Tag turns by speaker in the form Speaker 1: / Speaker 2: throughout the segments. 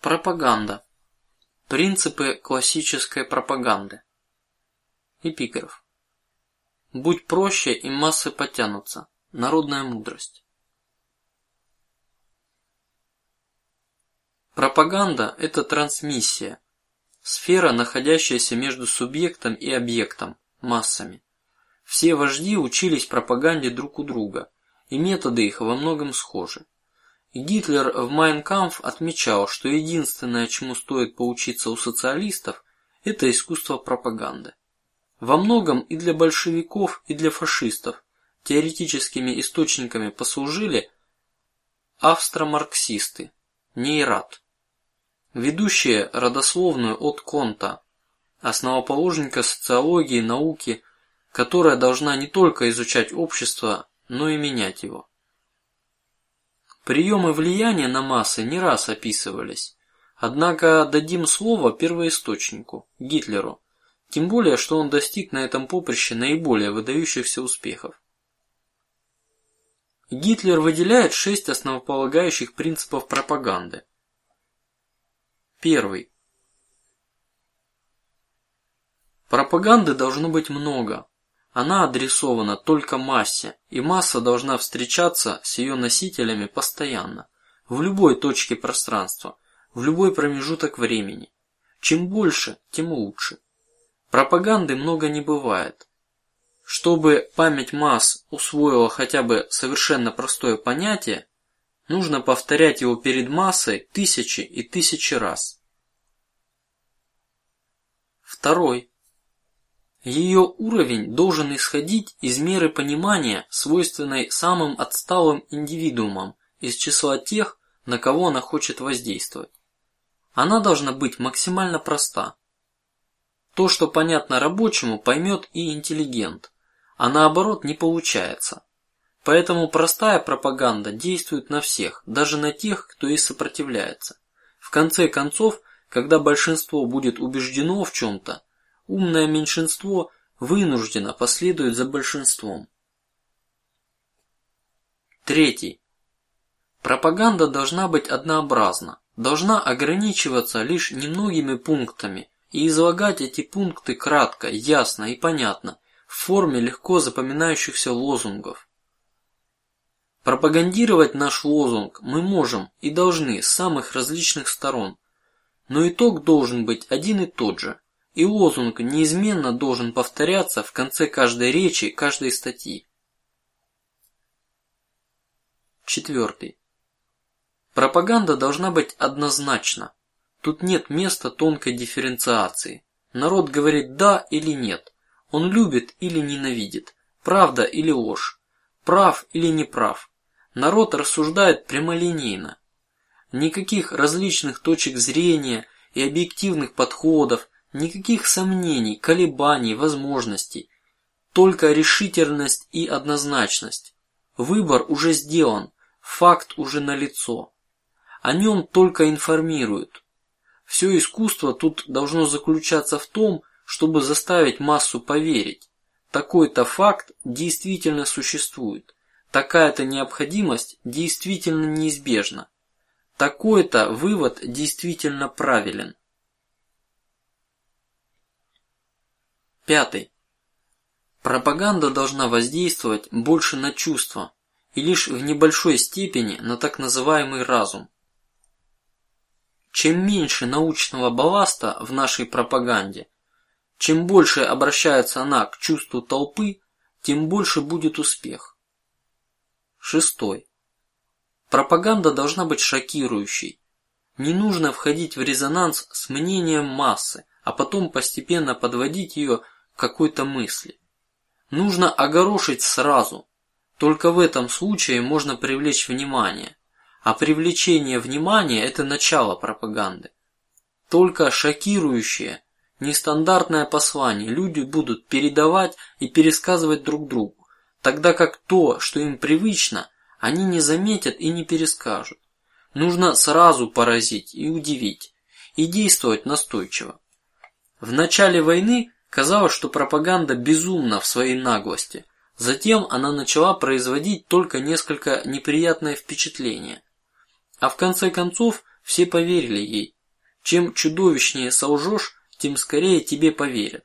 Speaker 1: Пропаганда. Принципы классической пропаганды. Эпиграф. Будь проще, и массы потянутся. Народная мудрость. Пропаганда – это трансмиссия, сфера, находящаяся между субъектом и объектом, массами. Все вожди учились пропаганде друг у друга, и методы их во многом схожи. Гитлер в Майнкамф отмечал, что единственное, чему стоит поучиться у социалистов, это искусство пропаганды. Во многом и для большевиков, и для фашистов теоретическими источниками послужили австромарксисты, Нейрат, ведущие родословную от Конта, основоположника социологии науки, которая должна не только изучать общество, но и менять его. Приемы влияния на массы не раз описывались, однако дадим слово первоисточнику Гитлеру, тем более, что он достиг на этом поприще наиболее выдающихся успехов. Гитлер выделяет шесть основополагающих принципов пропаганды. Первый. Пропаганды должно быть много, она адресована только массе, и масса должна встречаться с ее носителями постоянно, в любой точке пространства, в любой промежуток времени. Чем больше, тем лучше. Пропаганды много не бывает. Чтобы память масс усвоила хотя бы совершенно простое понятие, нужно повторять его перед массой тысячи и тысячи раз. Второй. Ее уровень должен исходить из меры понимания, свойственной самым отсталым индивидуумам из числа тех, на кого она хочет воздействовать. Она должна быть максимально проста. То, что понятно рабочему, поймет и интеллигент, а наоборот не получается. Поэтому простая пропаганда действует на всех, даже на тех, кто и сопротивляется. В конце концов, когда большинство будет убеждено в чем-то, умное меньшинство вынуждено последовать за большинством. Третий. Пропаганда должна быть однообразна, должна ограничиваться лишь немногими пунктами и излагать эти пункты кратко, ясно и понятно в форме легко запоминающихся лозунгов. Пропагандировать наш лозунг мы можем и должны с самых различных сторон, но итог должен быть один и тот же и лозунг неизменно должен повторяться в конце каждой речи, каждой статьи. Четвертый. Пропаганда должна быть однозначна. Тут нет места тонкой дифференциации. Народ говорит да или нет, он любит или ненавидит, правда или ложь, прав или неправ. Народ рассуждает прямолинейно. Никаких различных точек зрения и объективных подходов, Никаких сомнений, колебаний, возможностей, только решительность и однозначность. Выбор уже сделан, факт уже налицо. О нем только информируют. Все искусство тут должно заключаться в том, чтобы заставить массу поверить. Такой-то факт действительно существует, такая-то необходимость действительно неизбежна, такой-то вывод действительно правилен. Пятый. Пропаганда должна воздействовать больше на чувства и лишь в небольшой степени на так называемый разум. Чем меньше научного балласта в нашей пропаганде, чем больше обращается она к чувству толпы, тем больше будет успех. Шестой. Пропаганда должна быть шокирующей. Не нужно входить в резонанс с мнением массы, а потом постепенно подводить ее какой-то мысли. Нужно огорошить сразу. Только в этом случае можно привлечь внимание, а привлечение внимания – это начало пропаганды. Только шокирующее, нестандартное послание люди будут передавать и пересказывать друг другу, тогда как то, что им привычно, они не заметят и не перескажут. Нужно сразу поразить и удивить, и действовать настойчиво. В начале войны Казалось, что пропаганда безумна в своей наглости. Затем она начала производить только несколько неприятное впечатление, а в конце концов Все поверили ей. Чем чудовищнее солжешь, тем скорее тебе поверят.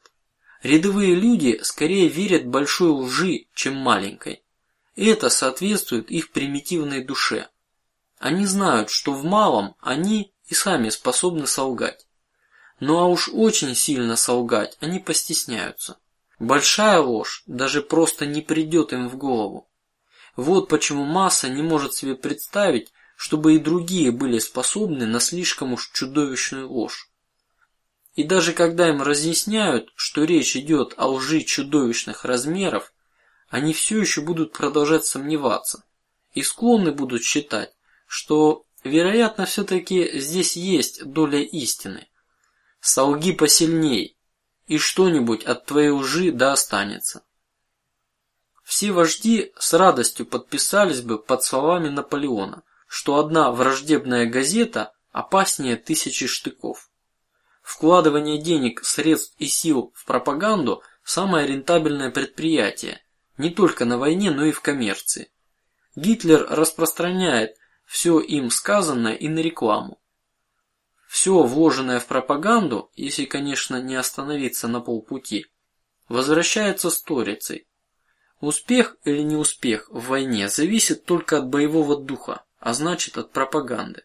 Speaker 1: Рядовые люди скорее верят большой лжи, чем маленькой. Это соответствует их примитивной душе. Они знают, что в малом они и сами способны солгать. Ну а уж очень сильно солгать они постесняются. Большая ложь даже просто не придет им в голову. Вот почему масса не может себе представить, чтобы и другие были способны на слишком уж чудовищную ложь. И даже когда им разъясняют, что речь идет о лжи чудовищных размеров, они все еще будут продолжать сомневаться и склонны будут считать, что, вероятно, все-таки здесь есть доля истины. Солги посильней, и что-нибудь от твоей лжи да останется. Все вожди с радостью подписались бы под словами Наполеона, что одна враждебная газета опаснее тысячи штыков. Вкладывание денег, средств и сил в пропаганду самое рентабельное предприятие не только на войне, но и в коммерции. Гитлер распространяет все им сказанное и на рекламу. Все вложенное в пропаганду, если, конечно, не остановиться на полпути, возвращается сторицей. Успех или неуспех в войне зависит только от боевого духа, а значит от пропаганды.